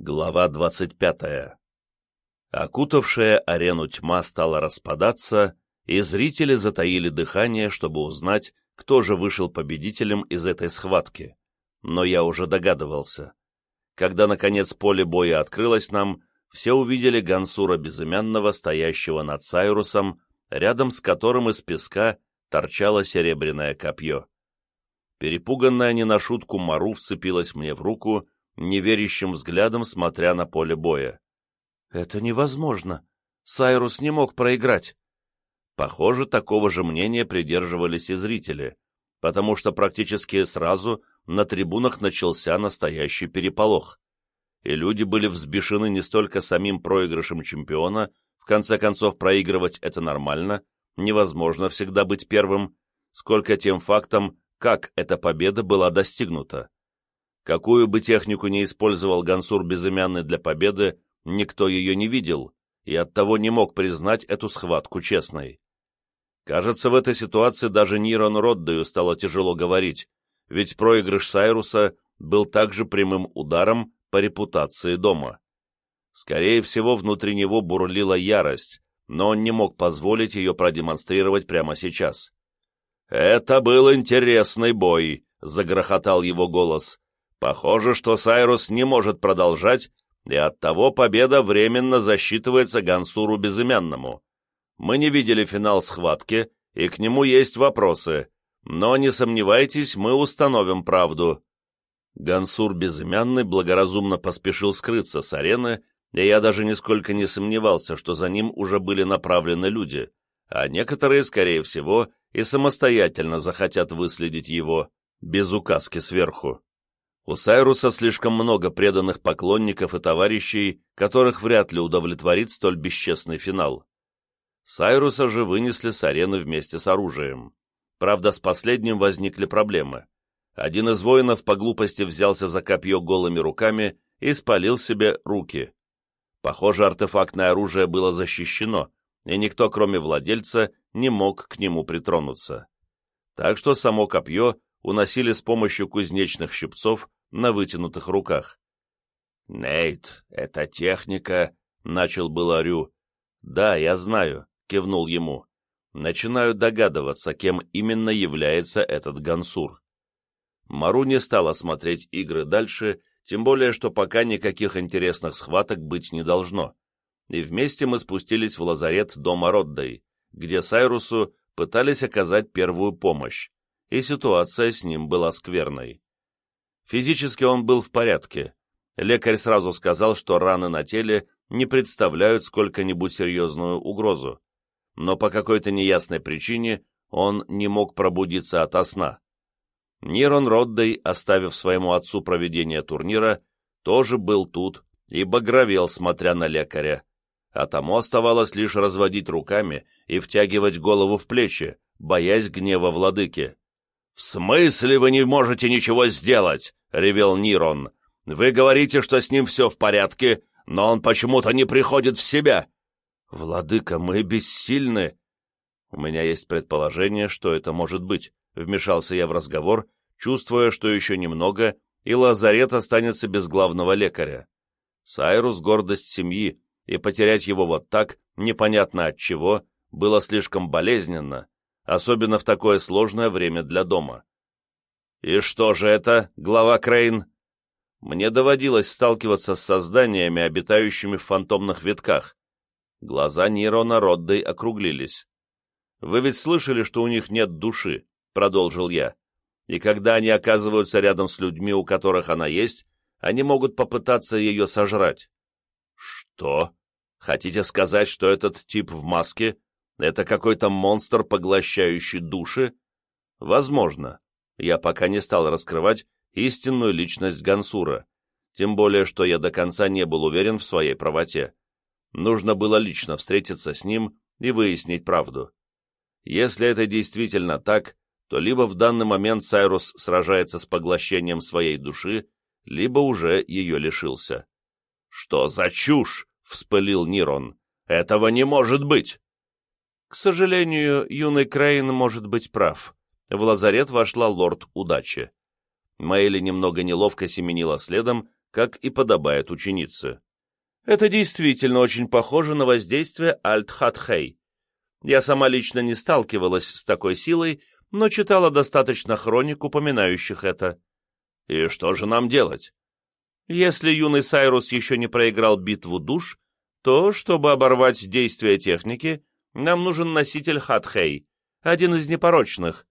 Глава двадцать пятая. Окутавшая арену тьма стала распадаться, и зрители затаили дыхание, чтобы узнать, кто же вышел победителем из этой схватки. Но я уже догадывался. Когда, наконец, поле боя открылось нам, все увидели Гансура Безымянного, стоящего над Сайрусом, рядом с которым из песка торчало серебряное копье. Перепуганная не на шутку Мару вцепилась мне в руку, неверящим взглядом смотря на поле боя. «Это невозможно. Сайрус не мог проиграть». Похоже, такого же мнения придерживались и зрители, потому что практически сразу на трибунах начался настоящий переполох. И люди были взбешены не столько самим проигрышем чемпиона, в конце концов проигрывать это нормально, невозможно всегда быть первым, сколько тем фактом, как эта победа была достигнута. Какую бы технику ни использовал Гансур Безымянный для победы, никто ее не видел и оттого не мог признать эту схватку честной. Кажется, в этой ситуации даже Нирон Роддею стало тяжело говорить, ведь проигрыш Сайруса был также прямым ударом по репутации дома. Скорее всего, внутри него бурлила ярость, но он не мог позволить ее продемонстрировать прямо сейчас. «Это был интересный бой», — загрохотал его голос. Похоже, что Сайрус не может продолжать, и оттого победа временно засчитывается Гансуру Безымянному. Мы не видели финал схватки, и к нему есть вопросы, но не сомневайтесь, мы установим правду. Гансур Безымянный благоразумно поспешил скрыться с арены, и я даже нисколько не сомневался, что за ним уже были направлены люди, а некоторые, скорее всего, и самостоятельно захотят выследить его, без указки сверху. У Сайруса слишком много преданных поклонников и товарищей, которых вряд ли удовлетворит столь бесчестный финал. Сайруса же вынесли с арены вместе с оружием. Правда, с последним возникли проблемы. Один из воинов по глупости взялся за копье голыми руками и спалил себе руки. Похоже, артефактное оружие было защищено, и никто, кроме владельца, не мог к нему притронуться. Так что само копье уносили с помощью кузнечных щипцов на вытянутых руках. «Нейт, это техника...» — начал было Рю. «Да, я знаю», — кивнул ему. «Начинаю догадываться, кем именно является этот Гансур». Мару не стала смотреть игры дальше, тем более, что пока никаких интересных схваток быть не должно. И вместе мы спустились в лазарет дома Роддой, где Сайрусу пытались оказать первую помощь, и ситуация с ним была скверной. Физически он был в порядке. Лекарь сразу сказал, что раны на теле не представляют сколько-нибудь серьезную угрозу. Но по какой-то неясной причине он не мог пробудиться ото сна. Нирон Роддей, оставив своему отцу проведение турнира, тоже был тут и багровел, смотря на лекаря. А тому оставалось лишь разводить руками и втягивать голову в плечи, боясь гнева владыки. «В смысле вы не можете ничего сделать?» — ревел Нирон. «Вы говорите, что с ним все в порядке, но он почему-то не приходит в себя». «Владыка, мы бессильны». «У меня есть предположение, что это может быть», — вмешался я в разговор, чувствуя, что еще немного, и лазарет останется без главного лекаря. Сайрус — гордость семьи, и потерять его вот так, непонятно от чего, было слишком болезненно, особенно в такое сложное время для дома. «И что же это, глава Крейн?» Мне доводилось сталкиваться с созданиями, обитающими в фантомных витках. Глаза Нирона Роддой округлились. «Вы ведь слышали, что у них нет души?» — продолжил я. «И когда они оказываются рядом с людьми, у которых она есть, они могут попытаться ее сожрать». «Что? Хотите сказать, что этот тип в маске — это какой-то монстр, поглощающий души?» «Возможно я пока не стал раскрывать истинную личность Гансура, тем более, что я до конца не был уверен в своей правоте. Нужно было лично встретиться с ним и выяснить правду. Если это действительно так, то либо в данный момент Сайрус сражается с поглощением своей души, либо уже ее лишился. «Что за чушь?» — вспылил Нирон. «Этого не может быть!» «К сожалению, юный Крейн может быть прав», в лазарет вошла лорд удачи. Мэйли немного неловко семенила следом, как и подобает ученице. Это действительно очень похоже на воздействие Альт-Хатхей. Я сама лично не сталкивалась с такой силой, но читала достаточно хроник, упоминающих это. И что же нам делать? Если юный Сайрус еще не проиграл битву душ, то, чтобы оборвать действие техники, нам нужен носитель Хатхей, один из непорочных.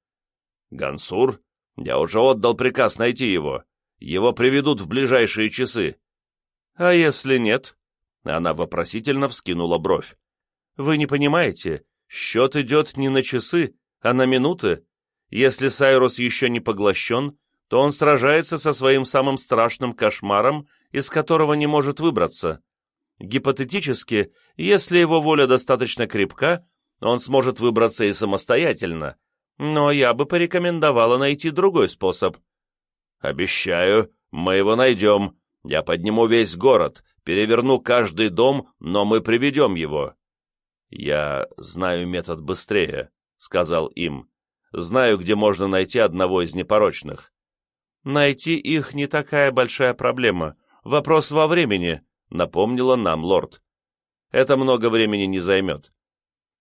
Гансур? Я уже отдал приказ найти его. Его приведут в ближайшие часы. А если нет? Она вопросительно вскинула бровь. Вы не понимаете, счет идет не на часы, а на минуты. Если Сайрус еще не поглощен, то он сражается со своим самым страшным кошмаром, из которого не может выбраться. Гипотетически, если его воля достаточно крепка, он сможет выбраться и самостоятельно, но я бы порекомендовала найти другой способ. «Обещаю, мы его найдем. Я подниму весь город, переверну каждый дом, но мы приведем его». «Я знаю метод быстрее», — сказал им. «Знаю, где можно найти одного из непорочных». «Найти их не такая большая проблема. Вопрос во времени», — напомнила нам лорд. «Это много времени не займет».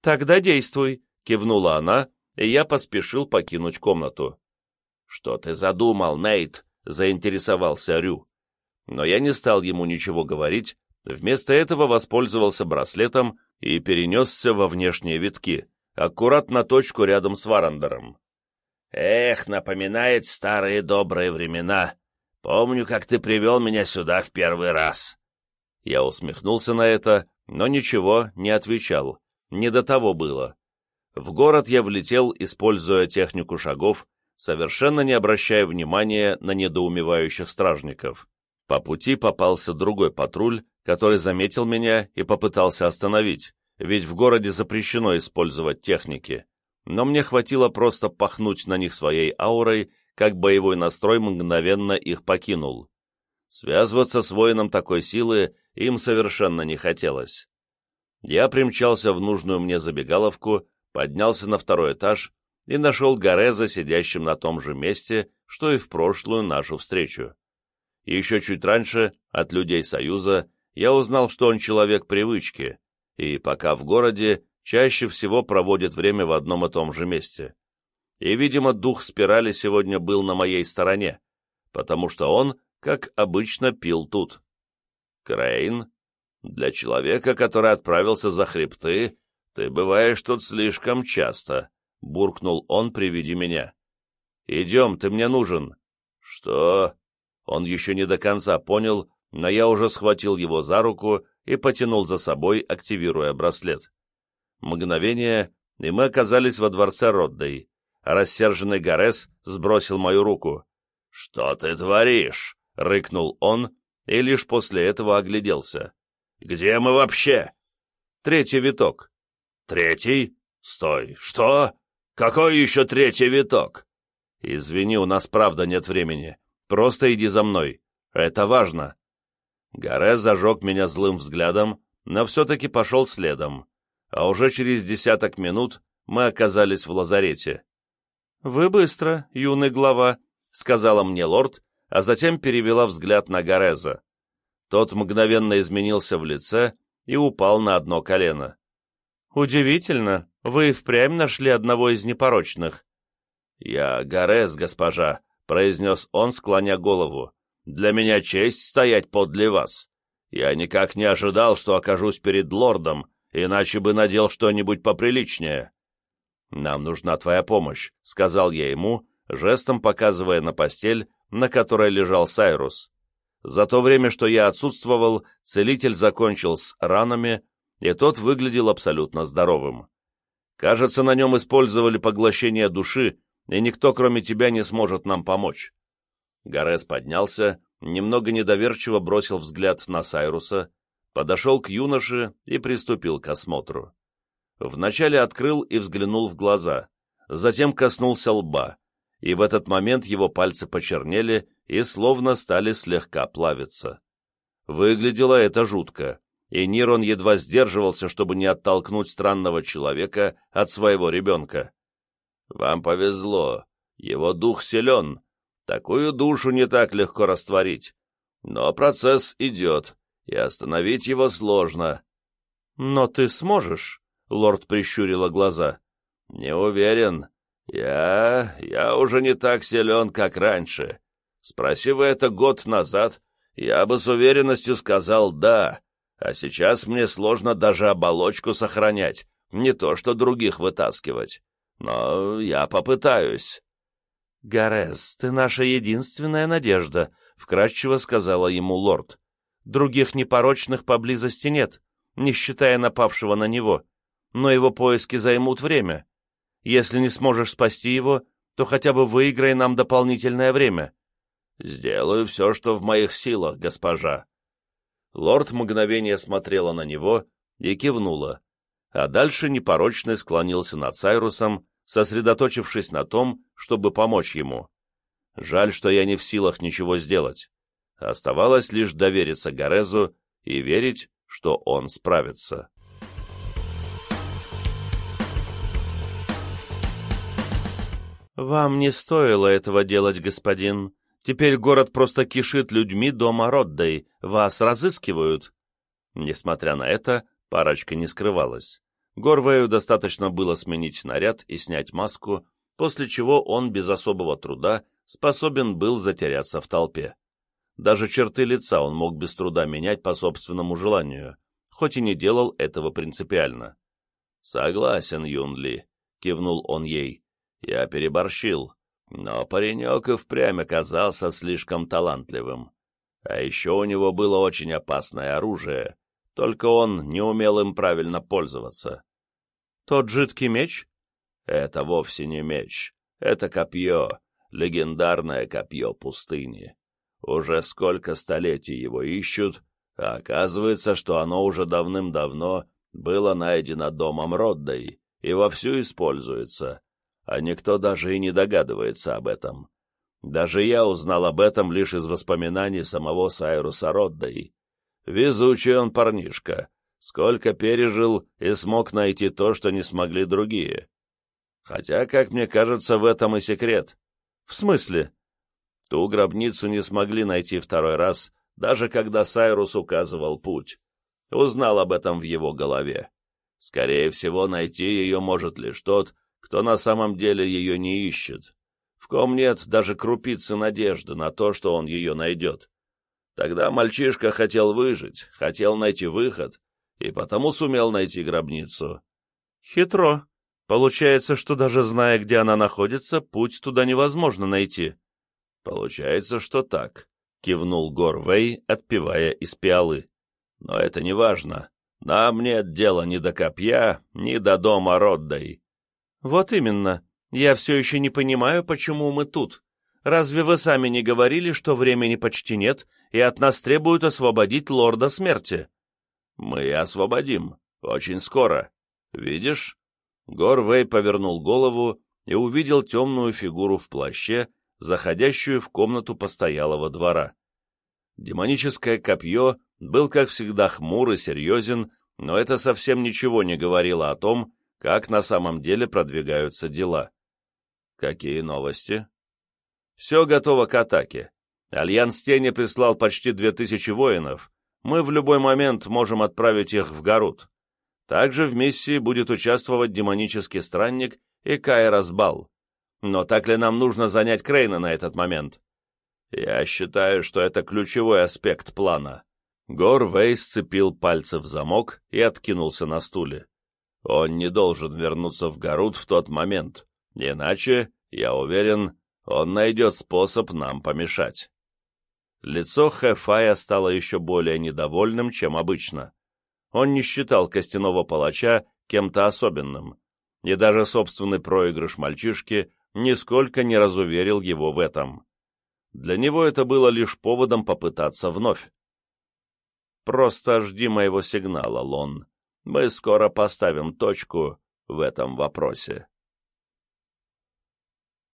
«Тогда действуй», — кивнула она, и я поспешил покинуть комнату. «Что ты задумал, Нейт?» — заинтересовался Рю. Но я не стал ему ничего говорить, вместо этого воспользовался браслетом и перенесся во внешние витки, аккурат на точку рядом с Варандером. «Эх, напоминает старые добрые времена. Помню, как ты привел меня сюда в первый раз». Я усмехнулся на это, но ничего не отвечал. Не до того было. В город я влетел, используя технику шагов, совершенно не обращая внимания на недоумевающих стражников. По пути попался другой патруль, который заметил меня и попытался остановить, ведь в городе запрещено использовать техники. Но мне хватило просто пахнуть на них своей аурой, как боевой настрой мгновенно их покинул. Связываться с воином такой силы им совершенно не хотелось. Я примчался в нужную мне забегаловку, поднялся на второй этаж и нашел Гореза сидящим на том же месте, что и в прошлую нашу встречу. Еще чуть раньше от людей Союза я узнал, что он человек привычки, и пока в городе чаще всего проводит время в одном и том же месте. И, видимо, дух спирали сегодня был на моей стороне, потому что он, как обычно, пил тут. Крейн, для человека, который отправился за хребты, ты бываешь тут слишком часто, — буркнул он при виде меня. Идем, ты мне нужен. Что? Он еще не до конца понял, но я уже схватил его за руку и потянул за собой, активируя браслет. Мгновение, и мы оказались во дворце Роддей, а рассерженный Гарес сбросил мою руку. «Что ты творишь?» — рыкнул он, и лишь после этого огляделся. Где мы вообще?» «Третий виток». «Третий? Стой, что? Какой еще третий виток?» «Извини, у нас правда нет времени. Просто иди за мной. Это важно». Гаре зажег меня злым взглядом, но все-таки пошел следом, а уже через десяток минут мы оказались в лазарете. «Вы быстро, юный глава», — сказала мне лорд, а затем перевела взгляд на Гареза. Тот мгновенно изменился в лице и упал на одно колено. «Удивительно, вы впрямь нашли одного из непорочных». «Я Горес, госпожа», — произнес он, склоня голову. «Для меня честь стоять подле вас. Я никак не ожидал, что окажусь перед лордом, иначе бы надел что-нибудь поприличнее». «Нам нужна твоя помощь», — сказал я ему, жестом показывая на постель, на которой лежал Сайрус. За то время, что я отсутствовал, целитель закончил с ранами, и тот выглядел абсолютно здоровым. Кажется, на нем использовали поглощение души, и никто, кроме тебя, не сможет нам помочь. Гарес поднялся, немного недоверчиво бросил взгляд на Сайруса, подошел к юноше и приступил к осмотру. Вначале открыл и взглянул в глаза, затем коснулся лба, и в этот момент его пальцы почернели и словно стали слегка плавиться. Выглядело это жутко, и Нирон едва сдерживался, чтобы не оттолкнуть странного человека от своего ребенка. «Вам повезло, его дух силен, такую душу не так легко растворить. Но процесс идет, и остановить его сложно. «Но ты сможешь?» — лорд прищурила глаза. «Не уверен. Я... я уже не так силен, как раньше. Спроси вы это год назад, я бы с уверенностью сказал «да», а сейчас мне сложно даже оболочку сохранять, не то что других вытаскивать. Но я попытаюсь». «Гарес, ты наша единственная надежда», — вкратчиво сказала ему лорд. «Других непорочных поблизости нет, не считая напавшего на него, но его поиски займут время. Если не сможешь спасти его, то хотя бы выиграй нам дополнительное время». «Сделаю все, что в моих силах, госпожа». Лорд мгновение смотрела на него и кивнула, а дальше непорочный склонился над Сайрусом, сосредоточившись на том, чтобы помочь ему. Жаль, что я не в силах ничего сделать. Оставалось лишь довериться Горезу и верить, что он справится. «Вам не стоило этого делать, господин. Теперь город просто кишит людьми дома Роддой. Вас разыскивают». Несмотря на это, парочка не скрывалась. Горвею достаточно было сменить наряд и снять маску, после чего он без особого труда способен был затеряться в толпе. Даже черты лица он мог без труда менять по собственному желанию, хоть и не делал этого принципиально. «Согласен, Юнли», — кивнул он ей, — «я переборщил, но паренек и впрямь оказался слишком талантливым. А еще у него было очень опасное оружие, только он не умел им правильно пользоваться. Тот жидкий меч? Это вовсе не меч. Это копье, легендарное копье пустыни. Уже сколько столетий его ищут, а оказывается, что оно уже давным-давно было найдено домом Роддой и вовсю используется, а никто даже и не догадывается об этом. Даже я узнал об этом лишь из воспоминаний самого Сайруса Роддой, Везучий он парнишка. Сколько пережил и смог найти то, что не смогли другие. Хотя, как мне кажется, в этом и секрет. В смысле? Ту гробницу не смогли найти второй раз, даже когда Сайрус указывал путь. Узнал об этом в его голове. Скорее всего, найти ее может лишь тот, кто на самом деле ее не ищет. В ком нет даже крупицы надежды на то, что он ее найдет. Тогда мальчишка хотел выжить, хотел найти выход, и потому сумел найти гробницу. Хитро. Получается, что даже зная, где она находится, путь туда невозможно найти. Получается, что так, кивнул Горвей, отпивая из пиалы. Но это не важно. Нам нет дела ни до копья, ни до дома Роддай. Вот именно. Я все еще не понимаю, почему мы тут. Разве вы сами не говорили, что времени почти нет, и от нас требуют освободить лорда смерти?» «Мы освободим. Очень скоро. Видишь?» Горвей повернул голову и увидел темную фигуру в плаще, заходящую в комнату постоялого двора. Демоническое копье был, как всегда, хмур и серьезен, но это совсем ничего не говорило о том, как на самом деле продвигаются дела. «Какие новости?» Все готово к атаке. Альянс Тени прислал почти две тысячи воинов. Мы в любой момент можем отправить их в Гарут. Также в миссии будет участвовать демонический странник и Кайрас Бал. Но так ли нам нужно занять Крейна на этот момент? Я считаю, что это ключевой аспект плана. Гор Вей сцепил пальцы в замок и откинулся на стуле. Он не должен вернуться в Гарут в тот момент. Иначе, я уверен, он найдет способ нам помешать. Лицо Хэфая стало еще более недовольным, чем обычно. Он не считал костяного палача кем-то особенным, и даже собственный проигрыш мальчишки нисколько не разуверил его в этом. Для него это было лишь поводом попытаться вновь. «Просто жди моего сигнала, Лон. Мы скоро поставим точку в этом вопросе».